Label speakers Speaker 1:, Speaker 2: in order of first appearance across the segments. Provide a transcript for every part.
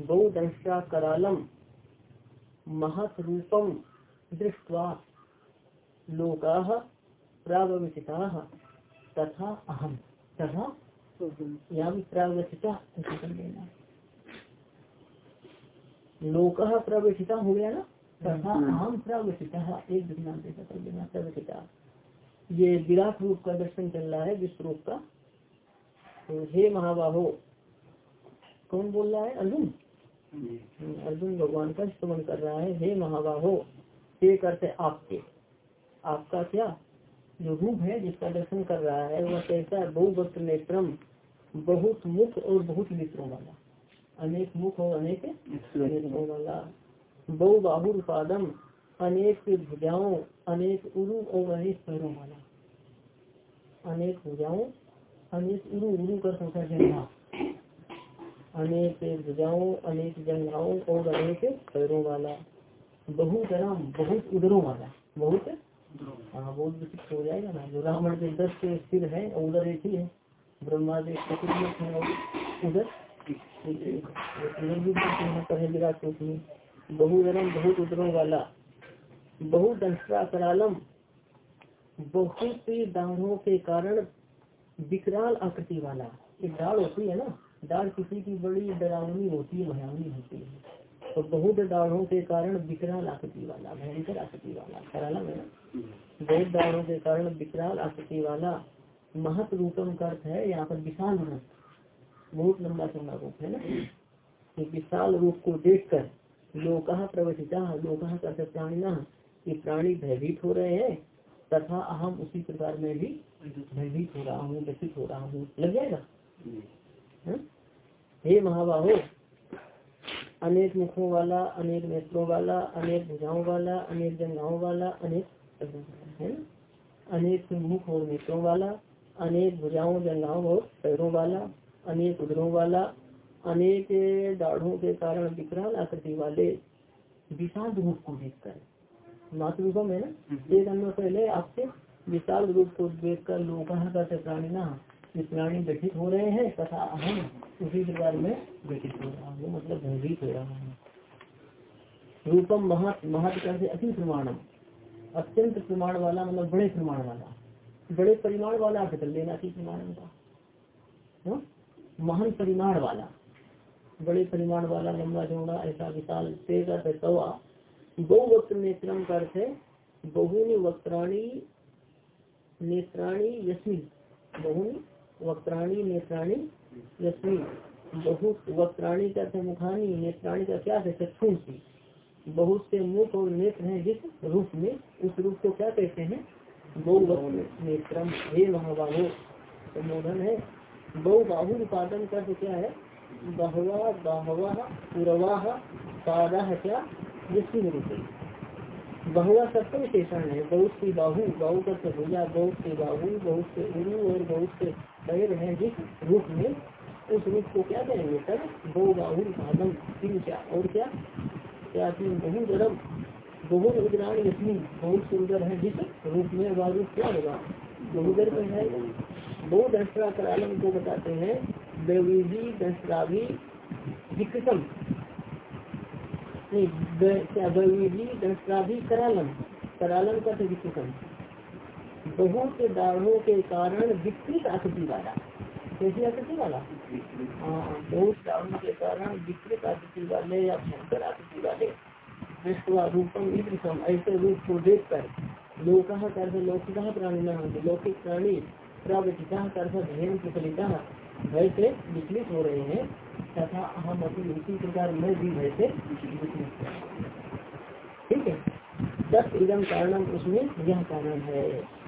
Speaker 1: बहुदंशा करालम महत रूपम दृष्ट्वा लोका प्रावचिता तथा अहम। तथा यहाँ भी प्रावचिता लेना लोक प्रवचिता हो गया ना? तथा अहम प्रवचिता एक दृष्टान से कर देना प्रवचिता ये विराट रूप का दर्शन चल रहा है विश्व रूप का। तो हे महाबाहो कौन बोल रहा है? अर्जुन अर्जुन भगवान का स्तमन कर रहा है हे महाबाहो हे करते आपके। आपका क्या जो रूप है जिसका दर्शन कर रहा है? वह कैसा है बहुवक्त नेत्रम बहुत मुख और बहुत नेत्रों वाला। अनेक मुख और अनेक नेत्रों वाला। बहु बाहु पादम अनेक भुजाओं अनेक उरु और अनेक पैरों वाला। अनेक भुजाओं अनेक उरु उरु कर संख्या जंगा अनेक भुजाओं अनेक जंगाओं और अनेक पैरों वाला बहुतरम बहुत उदरों वाला, बहुत? हाँ बहुत विशिष्ट हो जाएगा ना, जो रावण के दस के सिर है उधर एक ही है, ब्रह्मा के है और उधर बहुधरम बहुत उदरों वाला बहुदंशा करालम बहुत दाढ़ों के कारण विकराल आकृति वाला एक दाढ़ होती है ना दाढ़ किसी की बड़ी डरावनी होती है, भयावनी होती है। तो बहुत दाढ़ों के कारण विकराल आकृति वाला, भयंकर आकृति वाला करालम है। बहुत दाढ़ों के कारण विकराल आकृति वाला महत रूपम का अर्थ है, यहाँ पर विशाल रूप। बहुत लंबा चौड़ा रूप है ना? विशाल रूप को देखकर लोका प्रवचिता लोका करते प्राणिना, ये प्राणी भयभीत हो रहे हैं, तथा अहम उसी प्रकार में भी भयभीत हो रहा हूँ, व्यथित हो रहा हूँ। लग जाएगा? हे? महाबाहो अनेक मुखों वाला अनेक नेत्रों वाला अनेक भुजाओं वाला अनेक जंगाओं वाला अनेक है अनेक मुख और नेत्रों वाला अनेक भुजाओं जंगाओं और पैरों वाला अनेक उदरों वाला अनेक दाढ़ों के कारण विकराल आकृति वाले विशाल रूप को देखकर। मातृरूपम है ना? एक अन्य पहले आपसे विशाल रूप को देखकर लोग प्राणिना ये प्राणी गठित हो रहे हैं तथा अहम उसी प्रकार में गठित हो रहा हूँ। मतलब भयभीत हो रहा है। रूपम महत महत करते अति प्रमाणम। अत्यंत प्रमाण वाला मतलब बड़े प्रमाण वाला। बड़े परिमाण वाला अर्थ कर लेना अति प्रमाण का महान परिमाण वाला। बड़े परिमाण वाला लंबा चौड़ा ऐसा विशाल तेज तवा। बहुवक्त नेत्रम का अर्थ है, बहुनी वक्त्राणी, नेत्राणी यस्मी बहुनी वक्त्राणी, नेत्राणी, यस्मी। बहुत वक्त्राणी का मुखानी, नेत्राणी का क्या है? चक्षु सी। बहुत से मुख और नेत्र हैं जिस रूप में, उस रूप को क्या कहते हैं? बहुवक्त नेत्रम। हे संबोधन है। बहु बाहु उत्पादन का क्या है? बहवा, बाहवा, पुरवा, पादा क्या? जिसकी रूप। बहुआ सबका विशेषण है। बहुत सी बाहु बाहु का भुजा बहुत से बाहु, बहुत से उरु और बहुत से पैर हैं जिस रूप में उस रूप को क्या कहेंगे? सर बहु बाहु भागम तीन क्या और क्या? क्या तीन? बहु गरम बहुत उदराण यशनी बहुत सुंदर है जिस रूप में वह रूप क्या होगा? बहुदर में है। बहुत दंशरा करालम को बताते हैं। बेवीजी दंशराभी विकृतम नहीं क्या करालम करालम का विकृतम बहुत दाढ़ों के कारण विकृत आकृति वाला। कैसी आकृति वाला? हाँ बहुत दाढ़ों के कारण विकृत आकृति वाले या भयंकर आकृति वाले। रूपम ईदृशम, ऐसे रूप को देख कर लोक कर लौकिका प्राणी न लौकिक प्राणी प्रावचिता कर भयन प्रचलिता, भय से विचलित हो रहे हैं। तथा हम अपनी इसी प्रकार मैं भी भय से विचलित ठीक है? दस इदम कारणम उसमें यह कारण है।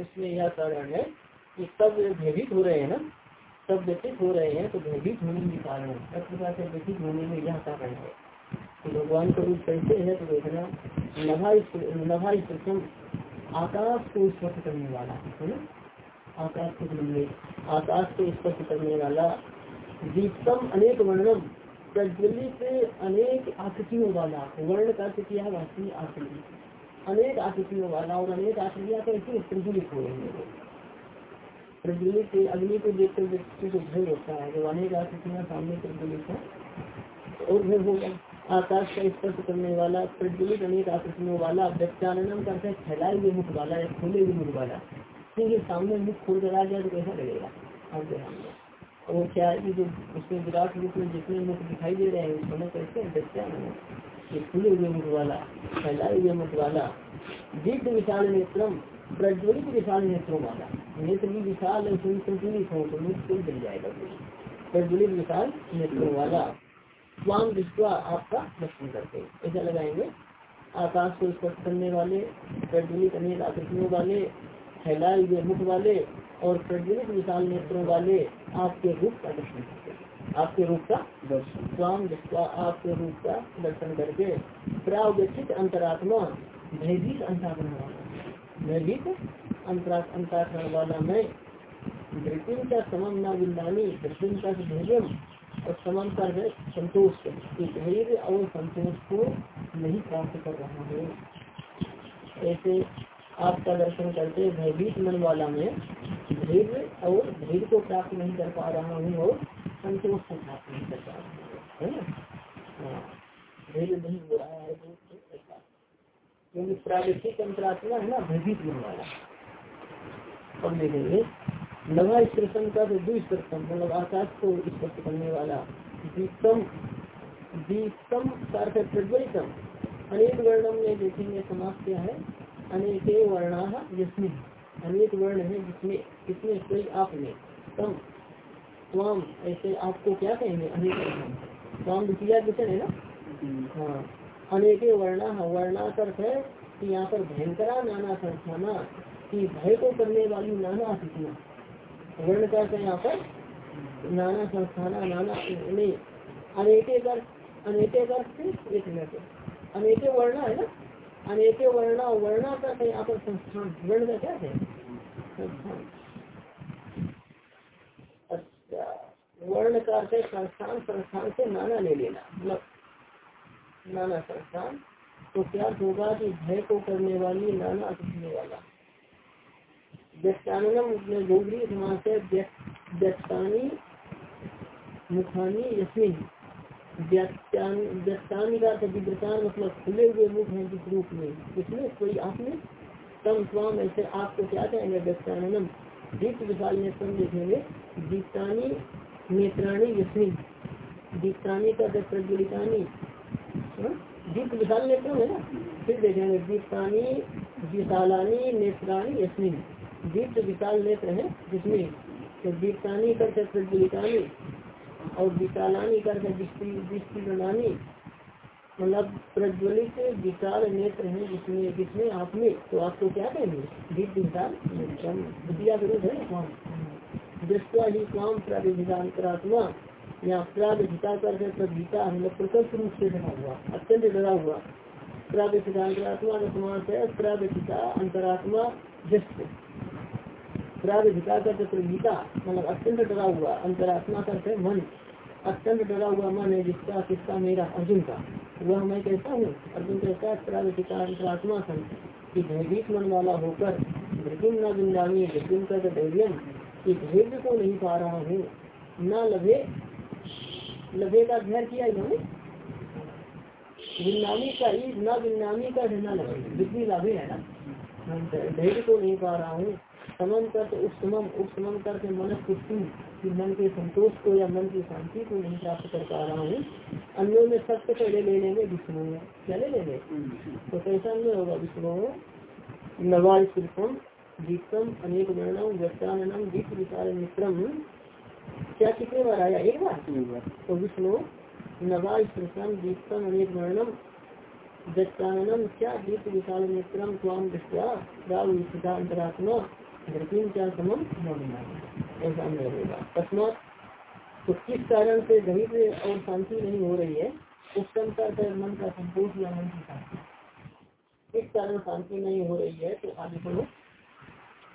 Speaker 1: उसमें यह कारण है, कि सब भयभीत हो रहे हैं ना सब व्यतीत हो रहे हैं तो भयभीत होने के कारण सब प्रकार से व्यतीत होने में यह कारण है। तो भगवान का रूप कैसे है तो देखना, नभा नभा आकाश को स्पर्श करने वाला, है ना? आकाश को आकाश को स्पर्श करने वाला, दीप्तम अनेक वर्णम, प्रज्वलित अनेक आकृतियों वाला, वर्ण का किया वास्तविक आकृति। अनेक आकृतियों वाला और अनेक आकृतियाँ कैसे प्रज्वलित हो रही है? प्रज्वलित अग्नि को देखकर व्यक्ति को भय होता है। जब अनेक आकृतियाँ सामने प्रज्वलित है तो और भय होगा आकाश का स्पर्श करने वाला, प्रज्वलित अनेक आकृतियों वाला व्यक्तानंदम करते फैलाए हुए मुख वाला या खोले हुए मुख वाला। क्योंकि सामने मुख खोल कर आ जाए तो कैसा लगेगा? आपके सामने वो क्या है जो उसमें विराट रूप में जितने मुख दिखाई दे रहे हैं उसमें कैसे व्यक्तानंद ये खुले हुए मुख वाला, फैलाए हुए मुख वाला, दीर्घ विशाल नेत्रम प्रज्वलित विशाल नेत्रों वाला नेत्र भी विशाल संतुलित हो तो मुख को जल जाएगा प्रज्वलित विशाल नेत्रों वाला स्वाम विश्वा आपका दर्शन करते ऐसा लगाएँगे आकाश को स्पर्श करने वाले, प्रज्वलित अनेक आकृतियों वाले, फैलाए हुए मुख वाले, और प्रज्वलित विशाल नेत्रों वाले, आपके रूप का दर्शन करते आपके रूप का दर्शन। स्वाम विश्वा आपके रूप का दर्शन करके प्रावचित अंतरात्मा, भयभीत अंतरात्मा। वाला भयभीत अंतरात्मा वाला मैं दृष्टिम का समम न दृष्टिम का धैर्य और समान कर। है संतोष धैर्य और संतोष को नहीं प्राप्त कर रहा है। ऐसे आपका दर्शन करते भयभीत मन वाला में धैर्य और धैर्य को प्राप्त नहीं कर पा रहा हूँ और संतोष को प्राप्त नहीं कर पा रहा हूँ। है ना? धैर्य नहीं हो रहा है क्योंकि प्रादेशिक अंतरात्मा है ना भयभीत मन वाला अब देखेंगे नवा स्पर्शन का तो दुस्पर्शन मतलब आकाश को स्पर्श करने वाला दीप्तम दीप्तम का प्रज्वलितम अनेक वर्णम में देखेंगे समाज क्या है। अनेके वर्णा जिसमें अनेक वर्ण है जिसमें इसमें कोई आप में तम स्वाम ऐसे आपको क्या कहेंगे? अनेक स्वाम द्वितीय विषय है ना? हाँ। अनेके वर्णा वर्णा अर्थ है कि यहाँ पर भयंकरा नाना संस्थाना कि भय को करने वाली नाना अतिथियाँ वर्ण का यहाँ पर? नाना संस्थाना नाना नहीं। अनेके अनेके कर एक मिनट अनेके वर्ण है ना? अनेके वर्णा वर्णा का यहाँ पर संस्थान। वर्ण का क्या है? संस्थान। अच्छा वर्ण का अर्थ संस्थान संस्थान से नाना ले लेना। मतलब नाना संस्थान तो क्या होगा कि भय को करने वाली नाना अतिथि वाला। व्यक्तानम समास है व्यक्तानी, मुखानी यस्मिन। व्यक्तानी का विद्रतान मतलब खुले हुए मुख है जिस रूप में। इसमें कोई आपने तम स्वाम ऐसे आपको क्या कहेंगे व्यक्तानम दीप्त विशाल नेत्र देखेंगे दीप्तानी, नेत्राणी यस्मिन। दीप्तानी का प्रज्वलितानी दीप्त विशाल नेत्र है ना? फिर देखेंगे दीप्तानी विशालानी नेत्राणी यस्मिन। दीप्त विशाल नेत्र है जिसमें तो दीप्तानी कर प्रज्वलितानी और विशालानी कर विस्तीर्णानी मतलब प्रज्वलित विशाल नेत्र है जिसमें जिसमें आपने तो आपको क्या कहेंगे? दीप विशाल द्वितीय विरोध है स्वाम दृष्टा ही स्वाम प्राविधिकांतरात्मा या प्राविधिका कर प्रभिता मतलब प्रकल्प रूप से डरा हुआ, अत्यंत डरा हुआ। समास है अंतरात्मा जस्ट प्राविधिका का प्रभीता मतलब अत्यंत डरा हुआ, अंतरात्मा करते मन। अत्यंत डरा हुआ मन है, जिसका, किसका? मेरा, अर्जुन का। वह मैं कहता हूँ, अर्जुन कहता है प्राविधिका अंतरात्मा सन की भयभीत मन वाला होकर भृगुम न बिंदामी भृगुम का कि धैर्य को नहीं पा रहा हूँ। न लभे लभे का अध्ययन किया इन्होंने? बिन्नामी का ही, न बिन्नामी का न लभे वृद्धि लाभे है ना। धैर्य को नहीं पा रहा हूँ। समम करते उपसमम उपसमम करते मन पुष्टि कि मन के संतोष को या मन की शांति को नहीं प्राप्त कर पा रहा हूँ। अन्यों में सत्य पहले ले लेंगे, विष्णु में। क्या ले लेंगे? तो कैसा अन्य होगा विष्णु? नवाल कृपम दीपम अनेक वर्णम व्यक्तानम दीप विचार मित्रम क्या कितने बार आया? एक बार? तो विष्णु नवाज़ प्रसन्न दीप्तम अनेक वर्णम दत्ताननम क्या दीप विशाल नेत्रम स्वाम दृष्टा राग विस्थिता अंतरात्मा धरतीन क्या समम ऐसा रहेगा तस्मात तो किस कारण से धैर्य और शांति नहीं हो रही है? उत्तमता से मन का संतोष या मन की शांति। इस कारण शांति नहीं हो रही है? तो आगे बोलो।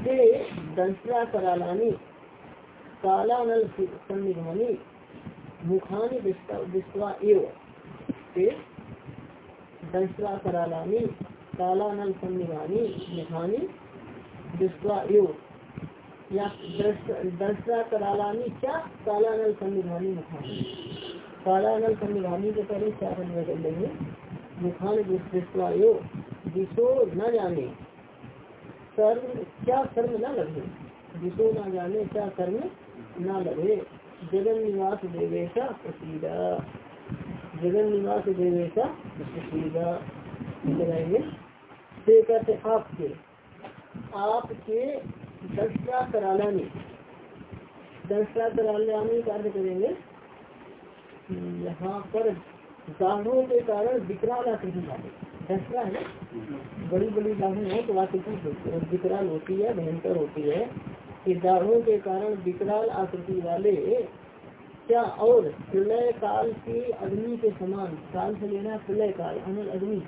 Speaker 1: से दंसरा करालानी काला नल सन्निधानी मुखानी दंसरा करालानी काला नल सन्निधानी मुखानी दृष्टवा एवं। या करालानी क्या काला नल सन्निधानी मुखानी। काला नल सन्निधानी के पहले क्या कर लेंगे मुखान दिशो न जाने कर्म, क्या कर्म न लगे? जिसो न जाने क्या कर्म न लगे? जगन निवास देवेशा प्रसीदा जगन निवास देवेशा प्रसीदा लगाएँगे से कहते आपके। आपके दसरा करालानी दसरा करालानी कार्य करेंगे? यहाँ पर गाढ़ों के कारण विकराल आकृति वाले दसरा है। बड़ी बड़ी गाढ़ें हो तो आकृति विकराल होती है, भयंकर होती है। कि दाढ़ों के कारण विकराल आकृति वाले क्या और प्रलय काल की अग्नि के समान, काल से लेना प्रलय काल, अनल अग्नि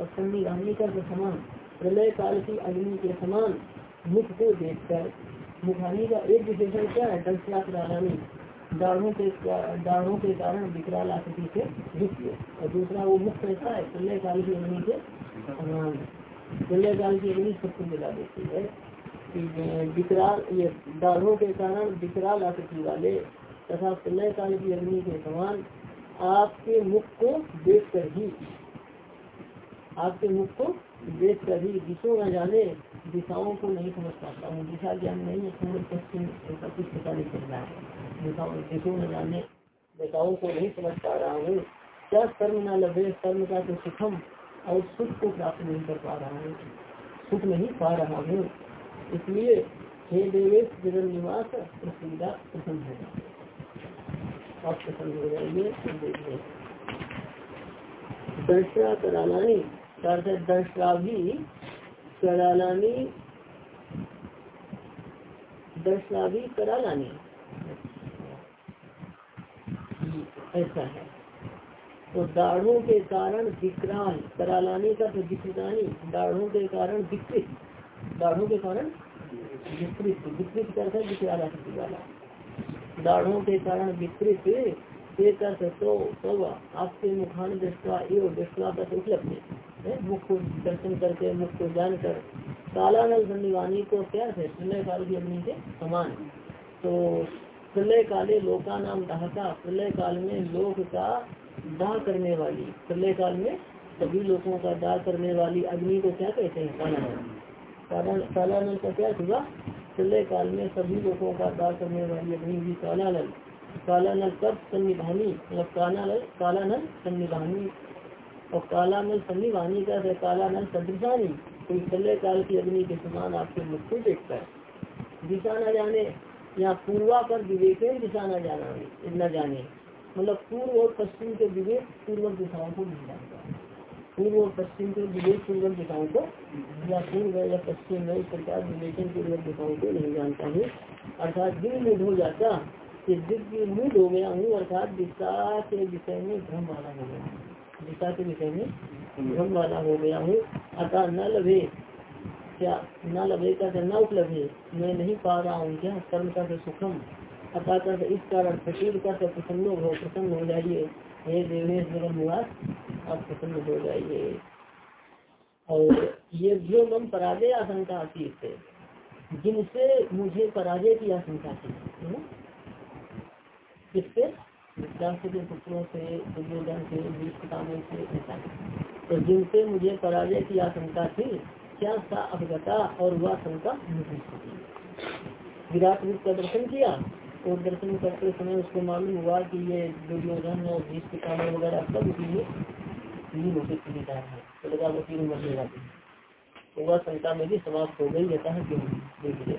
Speaker 1: और सन्नी अग्नि का समान, प्रलय काल की अग्नि के समान मुख को देखकर, मुखानी का एक विशेषण क्या है? दस लाख रानी दाढ़ों के दाढ़ों के कारण विकराल आकृति से युक्त और दूसरा, वो मुख कैसा है, प्रलय काल की अग्नि के समान प्रलय काल की अग्नि सबको मिला देती है। विकराल, ये दाढ़ों के कारण विकराल आकृति वाले तथा प्रलय काल की अग्नि के समान आपके मुख को देख कर ही, आपके मुख को देख कर ही दिशो न जाने, दिशाओं को नहीं समझ पाता हूँ। दिशा ज्ञान नहीं है पूर्व पश्चिम ऐसा कुछ पता नहीं चल रहा है। दिशाओं, दिशो न जाने, दिशाओं को नहीं समझ पा रहा हूँ। क्या कर्म न लगे कर्म का तो सुखम और सुख को प्राप्त नहीं कर पा रहा हूँ। सुख नहीं पा रहा हूँ। इसलिए हे देवेश जगन निवास प्रसिद्धा प्रसन्न होगा आप प्रसन्न हो जाएँगे दर्शा करालानी दर्शा करालानी ऐसा है। तो दाढ़ों के कारण विकराल, करालानी का तो विकृतानी दाढ़ों के कारण विकृत दाढ़ों के कारण विकृत विकृत करता है आकृति वाला। दाढ़ों के कारण विकृत तो तो आपके मुखान दृष्टा एवं दृष्टा का उपलब्ध मुख को दर्शन करके, मुख को काला नल धन्यवानी को क्या है? प्रलय काल की अग्नि के समान। तो प्रलय काले लोका नाम दहता प्रलय काल में लोक का दाह करने वाली, प्रलय काल में सभी लोगों का दाह करने वाली अग्नि को क्या कहते हैं? काला नल। काला नल का क्या हुआ? प्रलय काल में सभी लोगों का दाह करने वाली अग्नि भी काला नल। काला नल कब सन्निधानी मतलब काला नल काला नल सन्निधानी और काला नल सन्निधानी का है, काला नल सदृशानी। प्रलय काल की अग्नि के समान आपके मुख को देखता है। दिशा न जाने या पूर्वा पर विवेक दिशा न जाना, न जाने। मतलब पूर्व और पश्चिम के विवेक पूर्वक दिशाओं को नहीं जानता। पूर्व और पश्चिम के विवेक पूर्वक दिशाओं को, या पूर्व या पश्चिम में इस प्रकार विवेचन पूर्वक दिशाओं को नहीं जानता हूँ। अर्थात मूड हो जाता कि दिव्य मूड हो गया हूँ, अर्थात दिशा के विषय में भ्रम वाला हो गया दिशा के विषय में भ्रम वाला हो गया हूँ, अतः न लभे। क्या न लभे का न उपलब्धे? मैं नहीं पा रहा हूँ क्या? कर्म का सुखम, अतः कर इस कारण प्रचुर कर प्रसन्न हो प्रसन्न हो जाइए। हे देवेश निवास आप प्रसन्न हो जाइए। और ये जो मम पराजय आशंका आती है जिनसे मुझे पराजय की आशंका थी किससे के पुत्रों से दुर्योधन से भीष्मतामे से ऐसा तो जिनसे मुझे पराजय की आशंका थी, क्या सा अवगता और वह शंका विराट रूप का दर्शन किया और दर्शन करते समय उसको मालूम हुआ कि ये दुर्योधन और भीष्मतामे वगैरह सब है तो लगा वो तीन मरने है। तो वह शंका में भी समाप्त हो गई रहता है क्यों देखिए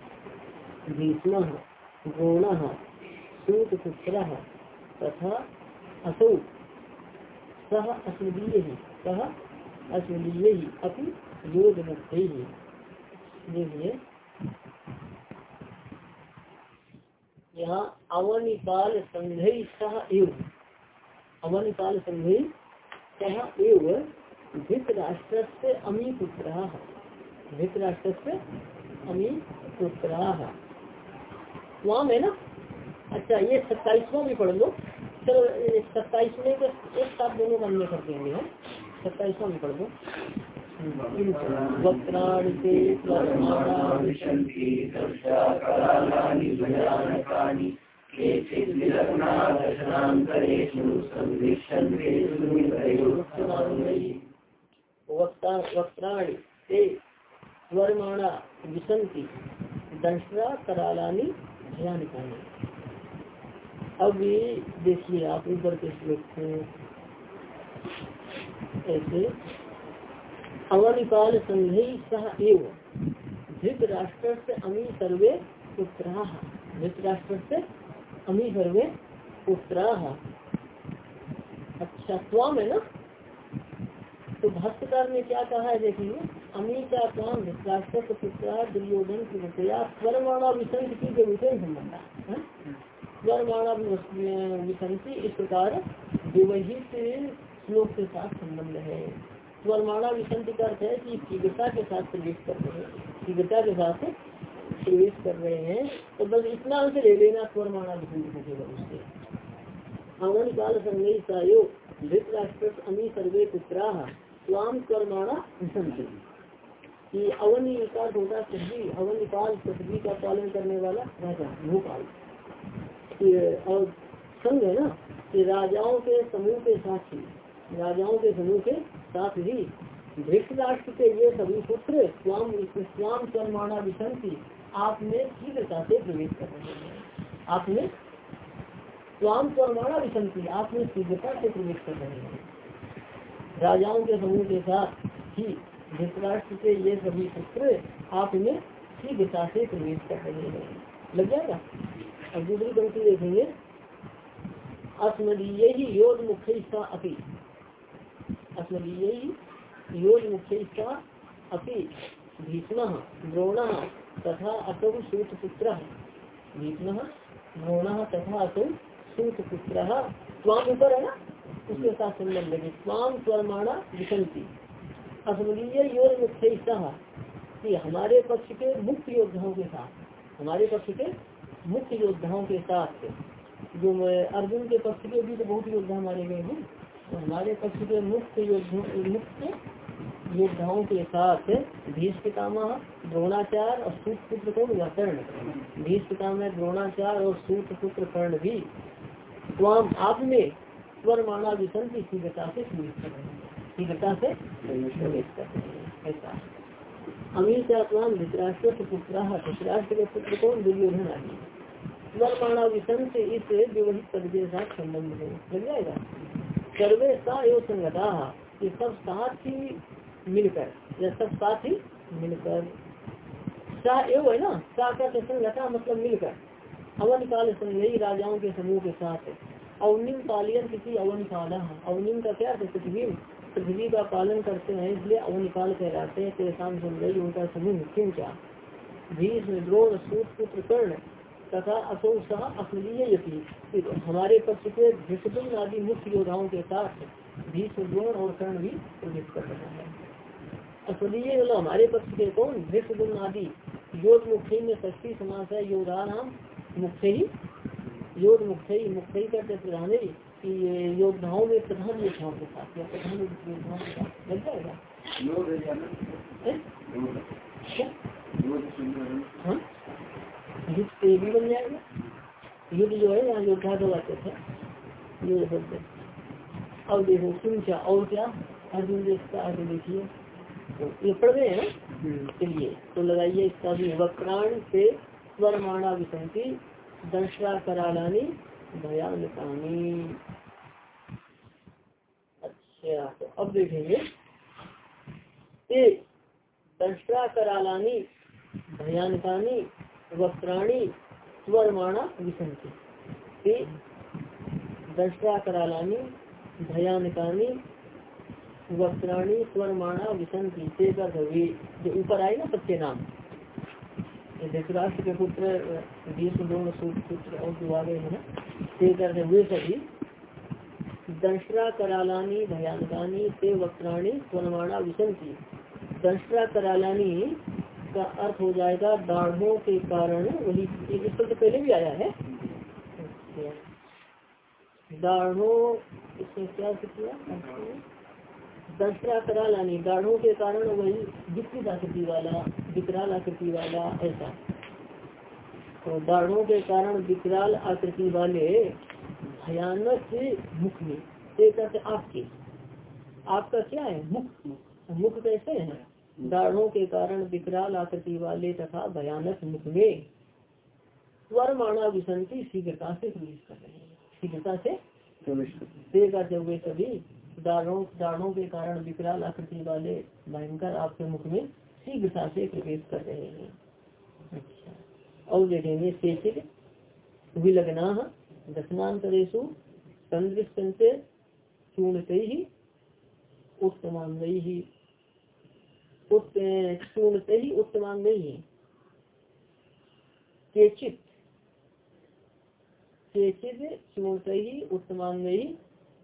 Speaker 1: भीष्म गौण सूतपुत्र, तथा असौ। सह अस्मदीय सह अस्मदीय अपनी योग देखिए यहाँ अवनिकाल संघई सह एव। अवनिकाल संघई सह एव धृतराष्ट्र से अमी पुत्र धृतराष्ट्र से अमी पुत्र वहाँ है ना? अच्छा ये सत्ताईसवा भी पढ़ लो। चलो सत्ताईसवें को एक साथ दोनों काम में कर देंगे हम। सत्ताईसवा भी पढ़ लो। वक्राणि वक्त्राणि ते स्वर्माणा विसंति दंशरा करालानी भयानिकानी अब ये देखिए आप ऊपर के श्लोक को ऐसे अवनिकाल संघ सह एव धृत राष्ट्र से अमी सर्वे पुत्रा धृत राष्ट्र से अमी सर्वे पुत्रा। अच्छा स्वाम है ना? तो भाष्यकार ने क्या कहा है, देखिए अमीता स्वाम धृतराष्ट्र पुत्रा दुर्योधन की विषया स्वरमाणा विसंत की जो विषय संबंध स्वरमाणा विसंति इस प्रकार विवहित श्लोक के साथ संबंध है। स्वरमाणा विसंत का अर्थ है कि शीघ्रता के साथ प्रवेश कर रहे हैं, शीघ्रता के साथ प्रवेश कर रहे हैं तो बस इतना अंश ले लेना स्वरमाणा को केवल उससे। अवन काल संगई सहयोग धृतराष्ट्र अमी सर्वे पुत्रा स्वाम स्वरमाणा विसंति कि अवन का होता पृथ्वी अवन काल पृथ्वी का पालन करने वाला राजा, भूपाल। और संघ है ना, कि राजाओं के समूह के साथ ही, राजाओं के समूह के साथ ही धृतराष्ट्र के ये सभी पुत्र स्वाम स्वाम कर्माणा विसंति आप में शीघ्रता से प्रवेश कर रहे हैं। आपने स्वाम कर्माणा विसंति आप में शीघ्रता से प्रवेश कर रहे हैं। राजाओं के समूह के साथ ही धृतराष्ट्र के ये सभी पुत्र आप में शीघ्रता से प्रवेश कर रहे हैं। लग जाएगा? अब दूसरी पंक्ति देखेंगे। अस्मदीय ही योग मुख्य अपी। अस्मदीय ही योग मुख्य अपी। भीष्म द्रोण तथा असौ सूतपुत्र। भीष्म द्रोण तथा असौ सूतपुत्र। स्वाम ऊपर है ना? उसके साथ संबंध लगे। स्वाम स्वरमाणा विसंति अस्मदीय योग मुख्य कि हमारे पक्ष के मुख्य योद्धाओं के साथ, हमारे पक्ष के मुख्य योद्धाओं के साथ, जो अर्जुन के पक्ष के भी तो बहुत योद्धा मारे गए हैं तो हमारे पक्ष के मुख्य मुख्य योद्धाओं के साथ भीष पितामह द्रोणाचार और सूत पुत्र कौन हुआ कर्ण भीष पितामह द्रोणाचार और सूत पुत्र कर्ण भी। स्वाम आप में स्वर माना विषम की शीघ्रता से हैं। शीघ्रता से हैं। ऐसा अमीर स्वाम धृतराष्ट्र के पुत्र धृतराष्ट्र के पुत्र कौन दुर्योधन आदि। स्वर माना विषम से इस विवहित पद के साथ संबंध है। लग जाएगा। सर्वे सा एवं संगता, ये सब साथ ही मिलकर, या सब साथ ही मिलकर। सा एव है ना? सा का संगता मतलब मिलकर। अवन काल संग्रही राजाओं के समूह के साथ अवनिम पालियन किसी अवन काल अवनिम का क्या पृथ्वी। पृथ्वी का पालन करते हैं, इसलिए अवन काल कहलाते हैं। तेसाम संग्रही उनका समूह क्यों क्या? भीष्म, द्रोण सूत पुत्र, कर्ण तथा असो सह अस्मदीय हमारे पक्ष के भीष्म आदि मुख्य योद्धाओं के साथ भीष्म, द्रोण और कर्ण भी प्रवेश कर रहा है। अस्मदीय मतलब हमारे पक्ष के कौन? भीष्म आदि। योग मुख्य में षष्ठी समास है योद्धा नाम मुख्य ही योग मुख्य ही मुख्य ही करते प्रधान कि योद्धाओं में प्रधान योद्धाओं के साथ या प्रधान योद्धाओं के साथ लग जाएगा? हाँ युद्ध तो भी बन जाएगा। युद्ध जो है यहाँ योद्धा वाक्य था। युद्ध शब्द अब देखो सुनचा और क्या? अर्जुन देखता आगे देखिए। तो ये पढ़ गए हैं चलिए तो लगाइए इसका भी वक्राण से स्वरमाणा विसंति दंशा करालानी भयानकानी अच्छा तो अब देखेंगे। दंशा करालानी भयानकानी वक्राणी स्वरमाणा विसंति। दंशा करालानी भयानकानी वक्राणी स्वरमाणा विसंति से जो ऊपर आए ना सत्य नाम। धृतराष्ट्र के पुत्र भीष्म पुत्र और जो आ गए हैं ना ते करते हुए सभी दंशरा करालानी भयानकानी ते वक्राणी स्वरमाणा विसंति दंशरा करालानी का अर्थ हो जाएगा दाढ़ों के कारण वही एक शब्द पहले भी आया है। दाढ़ों इसमें क्या किया दंशरा करालानी दाढ़ों के कारण वही विकृत आकृति वाला विकराल आकृति वाला ऐसा। तो दाढ़ों के कारण विकराल आकृति वाले भयानक मुख में कहते आपके। आपका क्या है? मुख। मुख कैसे है? दाढ़ों के कारण विकराल आकृति वाले तथा भयानक मुख में स्वर माना विसंति शीघ्रता से प्रवेश कर रहे हैं। शीघ्रता से करते हुए सभी दाढ़ों दाढ़ों के कारण विकराल आकृति वाले भयंकर आपके मुख में शीघ्रता से प्रवेश कर रहे हैं। अच्छा। और देखेंगे शेषित विलग्ना दशनातरेशु संदृष्टि चूर्णते ही, उत्तमांग ही चूर्णते ही ही। केचित केचित चूर्णते ही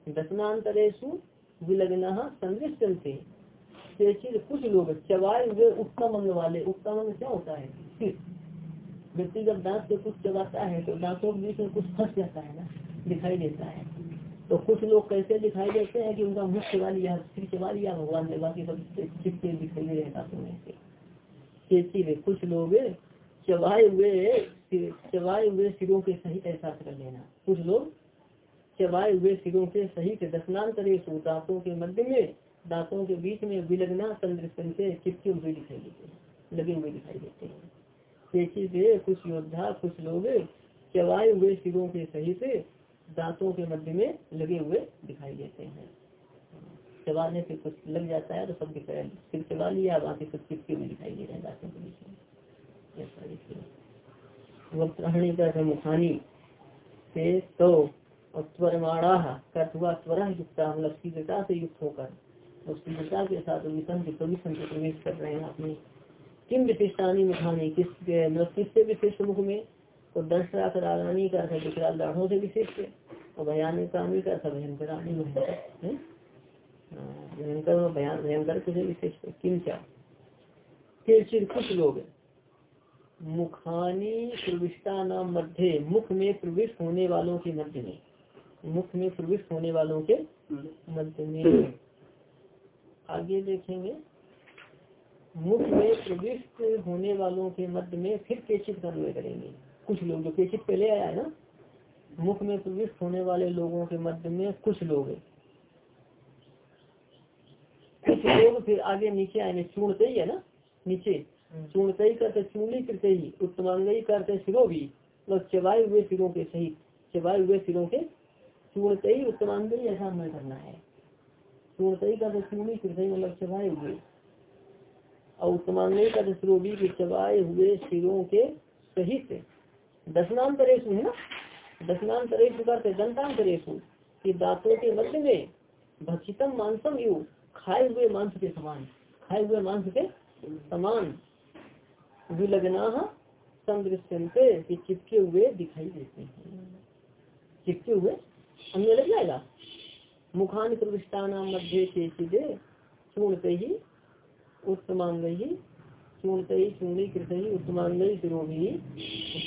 Speaker 1: दशनातरेशु विलग्न संदृष्टि कुछ लोग चबाए हुए उत्तम अंग वाले, उत्तम अंग क्या होता है? सिर व्यक्तिगत दांत से कुछ चबाता है तो दांतों के बीच में कुछ फंस जाता है ना, दिखाई देता है। तो कुछ लोग कैसे दिखाई देते हैं कि उनका मुख चबा लिया, सिर चबा लिया, भगवान ने बाकी सब चिपके दिखाई दे रहे दांतों में से। कुछ लोग चबाए हुए चबाए हुए सिरों के सही एहसास कर लेना। कुछ लोग चबाए हुए सिरों के सहित दशनांतरे दांतों के मध्य में दांतों के बीच में विलग्ना संदृष्टन से चिपके हुए दिखाई देते हैं, लगे हुए दिखाई देते हैं। पेची से कुछ योद्धा, कुछ लोग चबाए हुए सिरों के सहित दांतों के मध्य में लगे हुए दिखाई देते हैं। चबाने से कुछ लग जाता है तो सब दिखाई सिर चबा लिया बाकी सब चिपके हुए दिखाई दे रहे हैं दांतों के बीच में। देखिए वक्राणी का मुखानी से तो और स्वर युक्ता से युक्त होकर और के साथ प्रवेश कर रहे हैं अपने। किम विशिष्टानी किस मतलब किससे विशिष्ट मुख में? तो दर्शरा करानी का अर्थ विकराल दाढ़ों से विशिष्ट, और का अर्थ भयंकर भयंकर भयंकर किसे विशिष्ट? किम क्या? फिर कुछ लोग, मुखानी प्रविष्टा नाम मध्य, मुख में प्रविष्ट होने वालों के मध्य में। मुख में प्रविष्ट होने वालों के मध्य में आगे देखेंगे। मुख में प्रविष्ट होने वालों के मध्य में फिर केचित का अन्वय करेंगे। कुछ लोग जो केचित पहले आया है ना, मुख में प्रविष्ट होने वाले लोगों के मध्य में कुछ लोग कुछ लोग फिर आगे नीचे आएँगे, चूणते ही है ना, नीचे। चूणते ही करते, चूनी करते ही उत्तमांगई करते, सिरों भी मतलब चबाए हुए सिरों के सहित, चबाए हुए सिरों के चूर्णतई उत्तमांगली ऐसा हमें करना है। चूर्णतई का तो चूर्णी कृतई मतलब चबाए हुए। और उत्तमांगली का श्रोवी के चबाए हुए सिरों के सहित। दशनांतरेशु है ना? दशनांतरेशु का दंतांतरेशु कि दांतों के मध्य में भक्षितम मांसम यु, खाए हुए मांस के समान, खाए हुए मांस के समान। विलग्ना संदृश्यंते चिपके हुए दिखाई देते हैं। चिपके हुए अन्य लग जाएगा? मुखान प्रविष्टान मध्य के सीधे चूर्णते ही उत्तमांग ही चूर्णते ही चूर्णी कृत ही उत्तमांग शिरोभी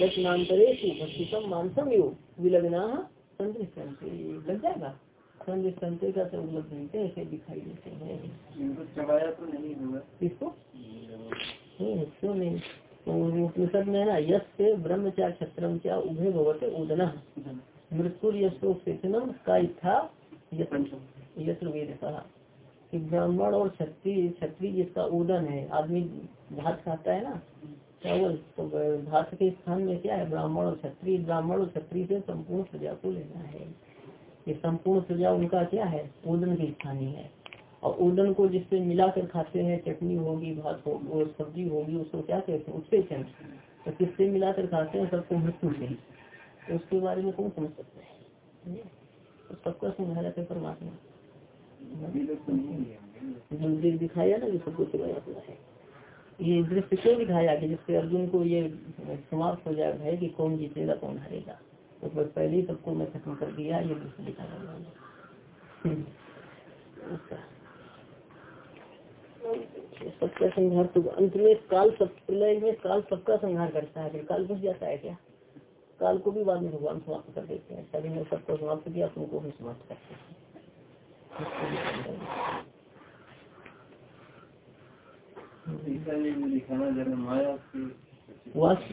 Speaker 1: दशनातरेशु भक्तितम मानसम यो विलग्ना संदृश्यंते लग जाएगा? संदृश्यंते का सब उपलब्ध मिलते ऐसे दिखाई देते हैं।
Speaker 2: तो नहीं होगा।
Speaker 1: इसको नहीं क्यों नहीं? उपनिषद में ना यश से ब्रह्म क्या क्षत्रम क्या उभय भगवते उदना। मृत्यु का कि ब्राह्मण और क्षत्रिय क्षत्रिय जिसका उदन है, आदमी भात खाता है ना? चावल तो भात के स्थान में क्या है? ब्राह्मण और क्षत्रिय, ब्राह्मण और क्षत्रिय से संपूर्ण प्रजा को लेना है। ये संपूर्ण प्रजा उनका क्या है? उदन के स्थानीय है। और उदन को जिससे मिलाकर खाते हैं, चटनी होगी, भात होगी सब्ज़ी होगी, उसको क्या कहते हैं? उससे चंद तो किससे मिलाकर खाते हैं? सबको मृत्यु ही तो उसके बारे में कौन समझ सकते हैं। तो सबका समझाया था परमात्मा। जो दिखाया ना जो सबको सिखाया हुआ है। ये दृश्य क्यों दिखाया कि जिससे अर्जुन को ये समाप्त हो जाएगा है कि कौन जीतेगा कौन हारेगा। तो बस पहले ही सबको मैं खत्म कर दिया ये दृश्य दिखाया सबका संहार तो अंत में काल सब प्रलय में काल सबका संहार करता है फिर काल घुस जाता है क्या? काल को भी बाद में भगवान समाप्त कर देते हैं। सभी ने सबको समाप्त किया, तुमको भी समाप्त करते हैं।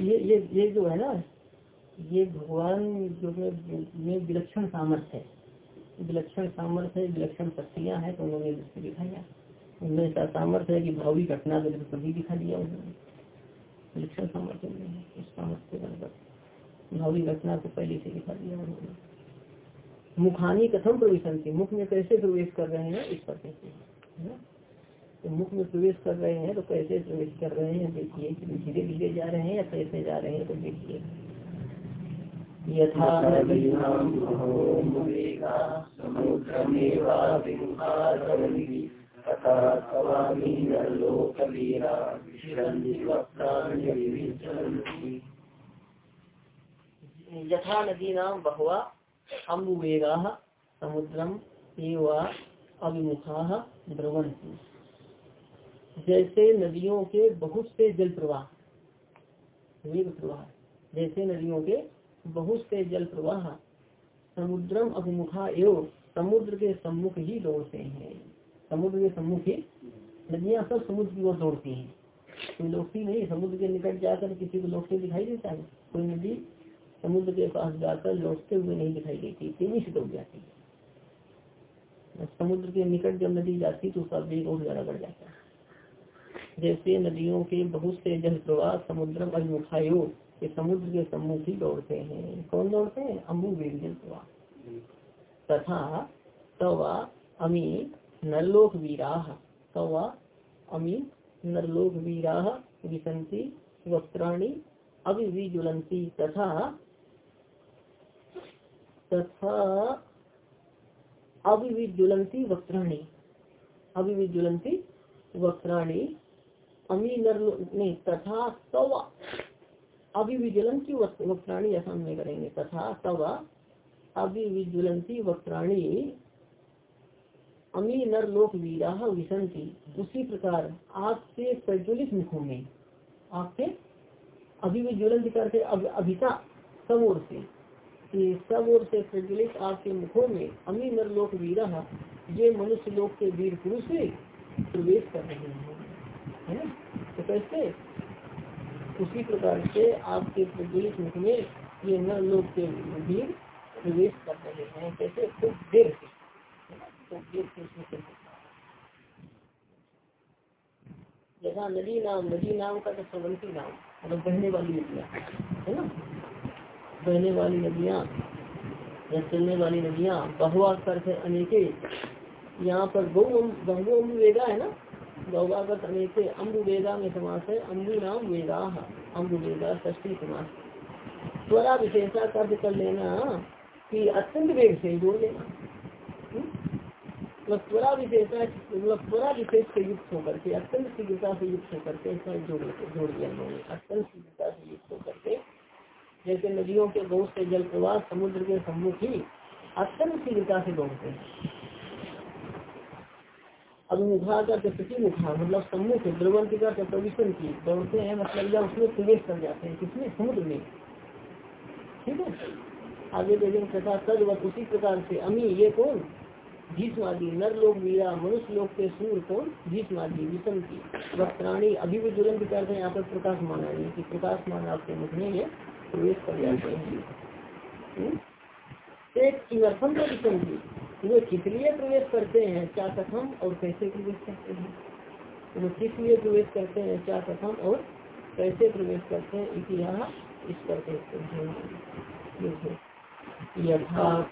Speaker 1: ये ये ये जो है ना, ये भगवान जो में विलक्षण सामर्थ्य है। विलक्षण सामर्थ्य है, विलक्षण शक्तियाँ हैं तो उन्होंने दिखाया उनमें ऐसा सामर्थ्य है कि भावी घटना दिखा दिया उन्होंने विलक्षण सामर्थ्य नहीं है उस सामर्थ्य भावी घटना को पहले से दिखा दिया उन्होंने मुखानी कथम प्रवेशन थी। मुख में कैसे प्रवेश कर रहे हैं? इस पर कहते हैं तो मुख में प्रवेश कर रहे हैं तो कैसे प्रवेश कर रहे हैं? देखिए धीरे धीरे जा रहे हैं या कैसे जा रहे हैं तो देखिए। यथा यथा नदी नाम बहुआ अम्बुवेगा समुद्रम एवं अभिमुखा द्रवंती जैसे नदियों के बहुत से जल प्रवाह वेग प्रवाह जैसे नदियों के बहुत से जल प्रवाह समुद्रम अभिमुखा एवं समुद्र के सम्मुख ही दौड़ते हैं। समुद्र के सम्मुख ही नदियाँ सब समुद्र की ओर दौड़ती हैं। कोई लोकती नहीं, समुद्र के निकट जाकर किसी को लोकते दिखाई देता है। कोई नदी समुद्र के पास जाकर लौटते हुए नहीं दिखाई देती तेज़ी से दौड़ जाती। है समुद्र के निकट जब नदी जाती तो उसका वेग और ज़्यादा बढ़ जाता। है जैसे नदियों के बहुत से जल प्रवाह समुद्र अभिमुखायो ये समुद्र के सम्मुख ही दौड़ते हैं। कौन दौड़ते हैं? अम्बु वेग जल प्रवाह तथा तवा अमी नरलोक वीराह। तवा अमी नरलोक वीराह विसंति वस्त्राणी अभिविज्वलंती तथा तथा अभिविज्वलंती वस्त्राणी अभिविज्वलंती वस्त्राणी अमी नर नहीं, तथा तवा अभिविज्वलंती वस्त्राणी ऐसा में करेंगे। तथा तवा अभिविज्वलंती वक्राणी अमी नर लोक वीरा विसंति उसी प्रकार आपके प्रज्वलित मुखों में आपके अभिविज्वलन करके अभिता सब ओर से। कि सब ओर से प्रज्वलित आपके मुखों में अमी नर लोक वीरा ये मनुष्य लोक के वीर पुरुष प्रवेश कर रहे हैं। है तो कैसे? उसी प्रकार से आपके प्रज्वलित मुख में ये नर लोक के वीर प्रवेश कर रहे हैं। कैसे? खूब देर से। जैसा नदी नाम नदी नाम का तो सरवंती नाम मतलब बहने वाली नदियाँ। है ना? बहने वाली नदियाँ या चलने वाली नदियाँ बहुआ करते अनेके। यहाँ पर बहु बहु अम्बु वेगा है ना? बहुआ कर अनेके। अम्बु वेगा में समास है अम्बु नाम वेगा अम्बु वेगा ष्टी समास। त्वरा विशेषा कर्ज कर लेना कि अत्यंत वेग से जोड़ लेना। मतलब त्वरा विशेषा मतलब त्वरा विशेष से युक्त होकर के, अत्यंत शीघ्रता से युक्त होकर के जोड़ जोड़ दिया अत्यंत शीघ्रता से युक्त होकर के जैसे नदियों के बहुत से जल प्रवाह समुद्र के सम्मुख ही अत्यंत शीघ्रता से दौड़ते हैं। का मतलब सम्मुख का की, दौड़ते हैं मतलब जब उसमें प्रवेश कर जाते हैं किसमें समुद्र में। ठीक है? आगे देखेंगे तथा व उसी प्रकार से, अमी ये कौन? भीष्मादि, नर लोग मीरा मनुष्य लोग के सूर कौन? भीष्मादि, विषम की। वक्राणी अभी भी ज्वलन करते हैं यहाँ पर प्रकाश माना है, कि प्रकाश मान आपके मुख में ये प्रवेश कर जाते हैं? एक वो किस लिए प्रवेश करते हैं? क्या कथम और कैसे प्रवेश करते हैं? वो किस लिए प्रवेश करते हैं? क्या कथम और कैसे प्रवेश करते हैं? इतिहास इस पर कहते हैं। यथा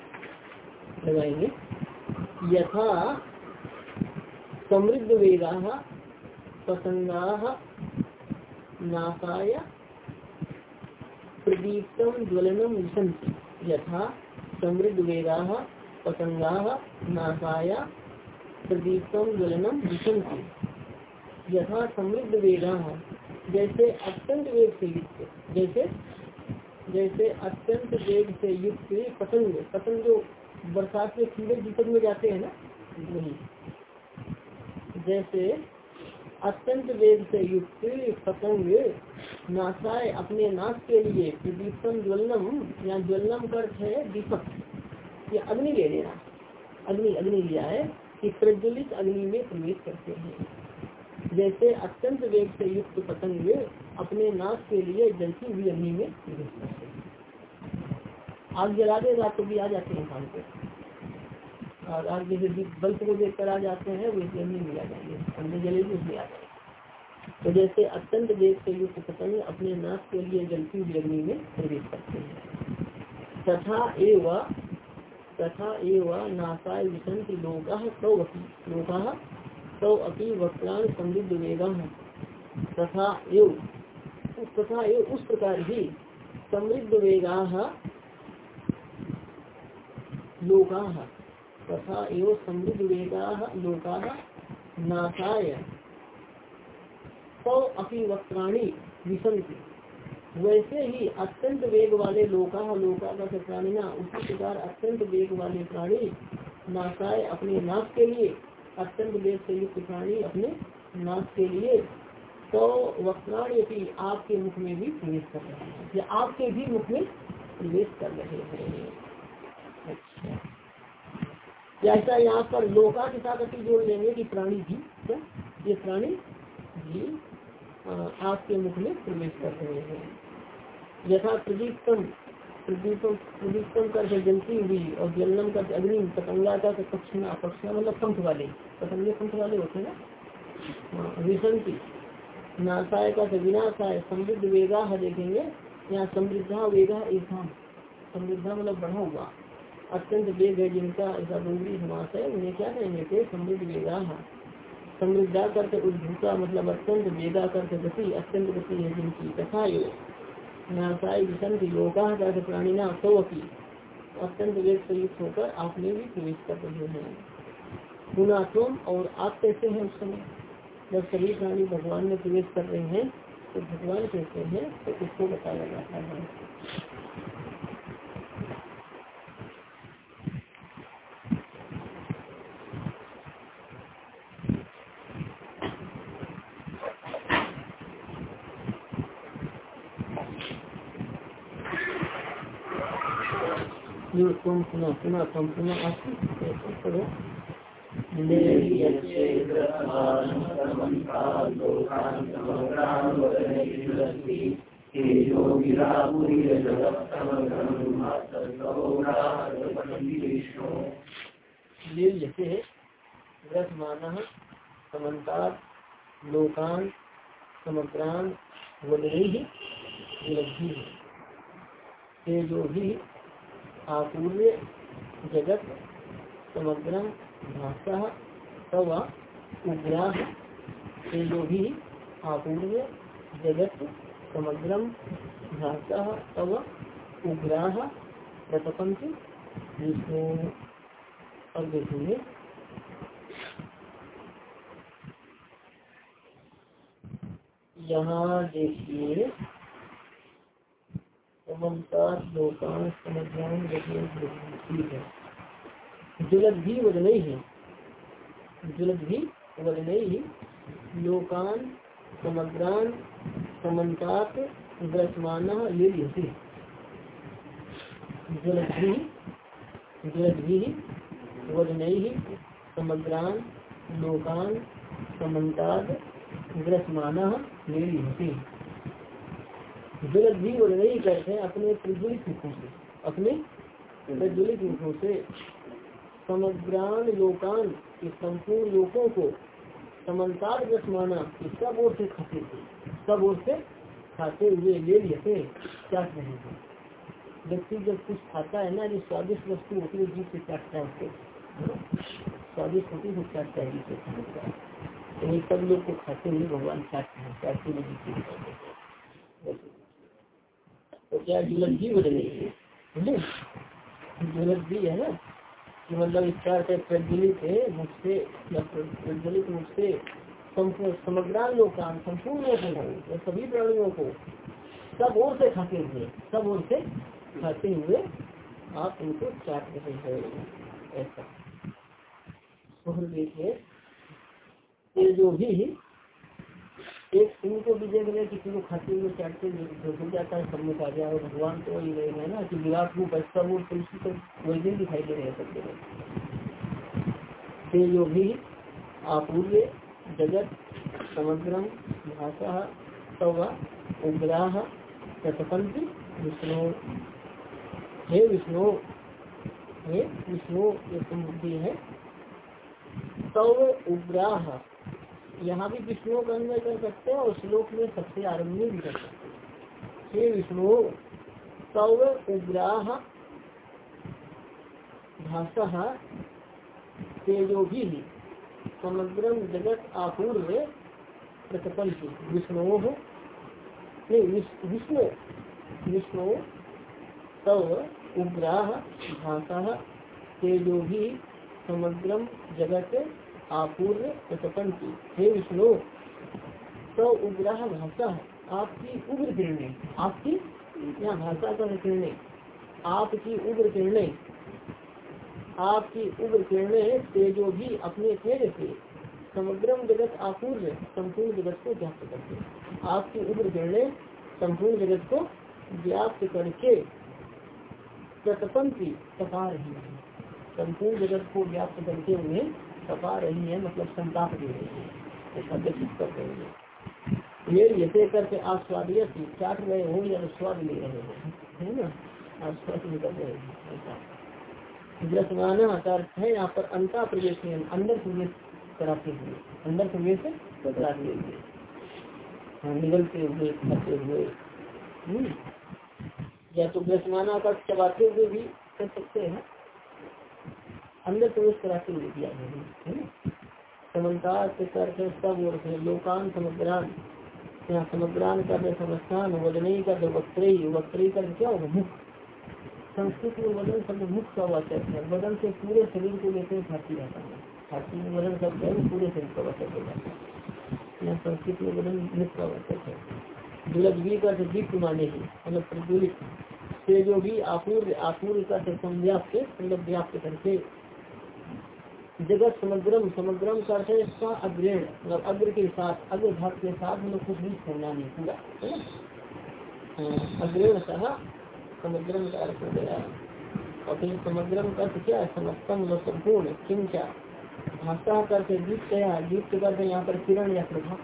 Speaker 1: लगाएँगे। यथा समृद्ध वेगा पतंगा नाशाय प्रदीप्तम ज्वलनम विशंति यथा समृद्ध वेगा पतंगा नाशाय प्रदीप्तम ज्वलनम विशंति यथा समृद्ध वेगा जैसे अत्यंत वेग से युक्त, जैसे जैसे अत्यंत वेग से युक्त पतंग पतंग जो बरसात में ठंडे दीपक में जाते हैं ना? वही जैसे अत्यंत वेग से युक्त पतंग नाशाए अपने नाश के लिए प्रदीप्तम ज्वलनम, या ज्वलनम कर है दीपक, या अग्नि ले लेना। अग्नि अग्नि लिया है कि प्रज्वलित अग्नि में प्रवेश करते हैं। जैसे अत्यंत वेग से युक्त पतंग अपने नाश के लिए जलती हुई अग्नि में प्रवेश करते हैं। आग जला देगा तो भी आ जाते हैं खान पे। और आग जैसे बल्ब को देख कर आ जाते हैं, वो अग्नि में आ जाएँगे अग्नि जलेगी उसमें आ जाएँगे तो जैसे अत्यंत वेग से युक्त पतंग अपने नाश के लिए जलती हुई अग्नि में प्रवेश करते हैं। तथा एवं तथा एवं नाशाय विसंति लोका सौवती लोका सौ अपनी वक्रान समृद्ध वेगा तथा एव तथा एव उस प्रकार ही समृद्ध वेगा लोका। तथा एव समृद्ध वेगा लोका नाशाय सौ अपनी वक्राणी विसंति वैसे ही अत्यंत वेग वाले लोका लोका का प्राणिना उसी प्रकार अत्यंत वेग वाले प्राणी नाशाय अपने नाश के लिए, अत्यंत वेग से युक्त प्राणी अपने नाश के लिए। तो वक्राणी आपके मुख में भी प्रवेश कर रहे हैं, या आपके भी मुख में प्रवेश कर रहे हैं। ऐसा यहाँ पर लोका के साथ अति जोड़ लेंगे कि प्राणी भी क्या ये प्राणी भी आपके मुख में प्रवेश कर रहे हैं। यथा प्रदीपम प्रदीप्तम कर जलती हुई और जलनम कर अग्नि, पतंगा का पक्षना पक्षना मतलब पंख वाले, पतंगे पंख वाले होते हैं ना? विसंति नाशाय का विनाशाय, समृद्ध वेगा देखेंगे, यहाँ समृद्धा वेगा एक समृद्धा मतलब बढ़ा हुआ। अत्यंत वेग है जिनका ऐसा डोंगरी समास है, उन्हें क्या कहेंगे थे समृद्ध वेगा समृद्धा करके उद्भूता मतलब अत्यंत वेगा करके गति, अत्यंत गति है जिनकी तथा योग नाशाय विसंत योगा करके प्राणीना सौपी। अत्यंत वेग से युक्त होकर आपने भी प्रवेश कर रहे हैं। गुणात्म और आप कैसे हैं उस समय? जब सभी प्राणी भगवान में प्रवेश कर रहे हैं तो भगवान कहते हैं तो उसको बताया जाता है। जो सुना तुम सुना करो लोकान समग्रान वदयी विलब्धि से जो भी आपूर्य जगत समग्रम भाषा तव जो भी आपूर्य जगत समग्रम भाषा तव उग्राह प्रतपंत अब देखेंगे यहाँ देखिए लोकान समझान ठीक है। जुलद भी वज़न ही। जुलद भी वज़न ही। लोकान समग्रान समन्तात ग्रसमान ले लिखी जलधि जलधि वजनई समग्रान लोकान समन्तात ग्रसमान ले लिखी जलधि वजनई करते हैं, अपने प्रज्वलित मुखों से। अपने प्रज्वलित मुखों से। समग्रान लोकान संपूर्ण लोकों को समन्तार रसमाना सब ओर से खाते थे। सब ओर से खाते हुए ले लेते चाट रहे व्यक्ति जब कुछ खाता है ना, जो स्वादिष्ट वस्तु होती है जीव से चाटता है स्वादिष्ट होती है चाटता है खाता है तो सब लोग को खाते हुए भगवान चाटते हैं चाटते हुए जीव तो क्या जुलत भी बदल रही है जुलत भी है ना? कि मतलब इसका अर्थ प्रज्वलित है मुझसे प्रज्वलित मुझसे समग्रान लोकान संपूर्ण लोगों सभी प्राणियों को, सब ओर से खाते हुए, सब ओर से खाते हुए आप उनको चाट रहे हैं, ऐसा। देखिए जो भी एक सिंह को भी देख रहे किसी को खाते हुए चाटते हो जाता है, सब आ जाए और भगवान तो वही रहे हैं ना, कि विराट रूप ऐसा वो तुलसी तो दिन दिखाई दे रहे हैं सब जगह। जो भी आपूर्य, जगत समुद्रम भाषा सौवा उग्राह प्रतपंत विष्णु। हे विष्णु हे विष्णु, ये समृद्धि है। सौ उग्राह यहाँ भी विष्णु का अन्वय कर सकते हैं और श्लोक में सबसे आरंभ भी कर सकते हैं। विष्णु सौ उग्राह भाषा तेजो भी समग्र जगत आपूर्व प्रतपंच विष्णु विष्णु विष्णु तव उग्राह भाषा तेजो भी समग्रम जगत आपूर्य प्रतपंती हे विष्णु तो उग्रह भाषा। आपकी उग्र किरणें, आपकी यहाँ भाषा का किरणें। आपकी उग्र किरणें, आपकी उग्र किरणें तेजो भी अपने तेज से समग्रम जगत आपूर्य संपूर्ण जगत को व्याप्त करते आपकी उग्र किरणें संपूर्ण जगत को व्याप्त करके प्रतपंती तपा रही है। संपूर्ण जगत को व्याप्त करके उन्हें तपा रही है मतलब संताप दे रही है, ऐसा व्यतीत कर है। ये जैसे करके आप स्वादियत चाट रहे हो या स्वाद ले रहे हो, है ना? आप स्वाद नहीं कर रहे हो, ऐसा। ग्रसमाना का अर्थ है, यहाँ पर अंता प्रवेश अंदर प्रवेश कराते हुए, अंदर प्रवेश कराते हुए हाँ हुए, खाते हुए हम्म। या तो ग्रसमाना का चबाते हुए भी कर सकते हैं। अंदर प्रवेश कराते हुए दिया है समन्ता सब ओर से, लोकान समुद्रान, यहाँ समुद्रान का समस्थान वजनई का वक्त्री वक्त्री का क्या होगा, मुख। संस्कृत में वज़न शब्द मुख का वाचक है, वज़न से पूरे शरीर को लेकर फांसी रहता है। फांसी में वज़न शब्द है पूरे शरीर का वाचक हो जाता है। संस्कृत में वज़न मुख का वाचक है। दुलभवी का दीप्त माने ही मतलब प्रज्वलित, से जो भी आपूर्य आपूर्य का संव्याप्त मतलब व्याप्त करके जगत समग्रम समग्रम का अर्थ है अग्रेण मतलब अग्र के साथ अग्र भाग के साथ मतलब कुछ भी छोड़ना नहीं पूरा हाँ, सह समुद्रम का अर्थ हो गया। और फिर समुद्रम का अर्थ क्या है? समस्तम मतलब संपूर्ण किंचा भाषा का अर्थ दीप्त है दीप्त का अर्थ यहाँ पर किरण या प्रभा।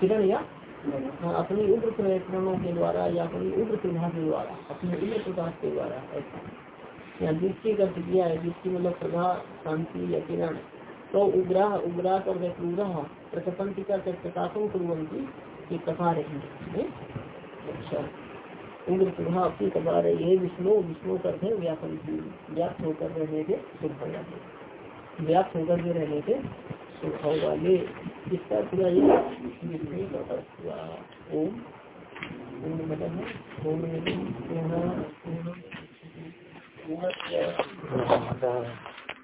Speaker 1: किरण या हाँ, अपनी उग्र प्रयत्नों के द्वारा या अपनी उग्र प्रभा के द्वारा अपने उग्र प्रकाश के द्वारा ऐसा। यहाँ दृष्टि का किया है दृष्टि मतलब प्रभा, शांति या किरण तो उग्रा उग्रा कर क्रूरा प्रकपंथी का प्रकाशन कुरंती ये कपा रही अच्छा। उग्र प्रभाव की कपा रही है। विष्णु विष्णु कर है व्यापन की व्याप्त होकर रहने के स्वभाव वाले। व्याप्त होकर के रहने के स्वभाव वाले। इसका पूरा ये ओम। ओम मतलब ओम पूर्ण uma que.